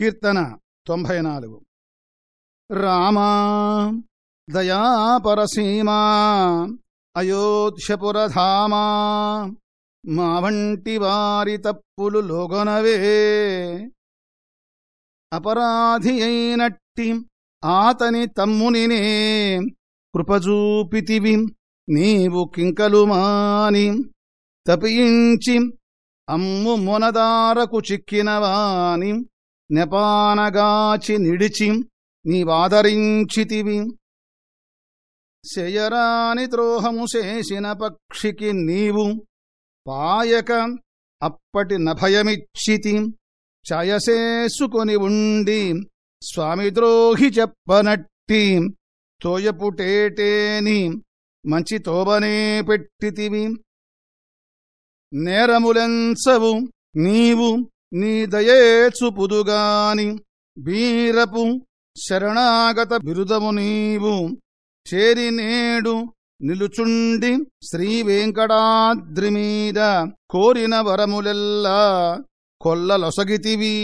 కీర్తన తొంభై నాలుగు రామా దయాపరసీమా అయోధ్యపురధామా మా వంటి వారి తప్పులు లోగొనవే. అపరాధి అయినట్టి ఆతని తమ్మునినే కృపజూపితివి నీవు కింకలుమాని తపించి అమ్ము మొనదారకు చిక్కినవాని నెపానగాచి నిడిచి నీవాదరించితివి. శయరాని ద్రోహము చేసిన పక్షికి నీవు పాయక అప్పటి నభయమిచ్చితి. చయసేసుకొని ఉండి స్వామిద్రోహి చెప్పనట్టి తోయపుటేటేని మంచి తోబనే పెట్టితివి. నేరములెంచవు నీవు నీ దయేచుపుదుగాని వీరపు శరణాగత బిరుదము నీవు. చేరి నేడు నిలుచుండి శ్రీవేంకటాద్రిమీద కోరిన వరములెల్లా కొల్లలొసగితివీ.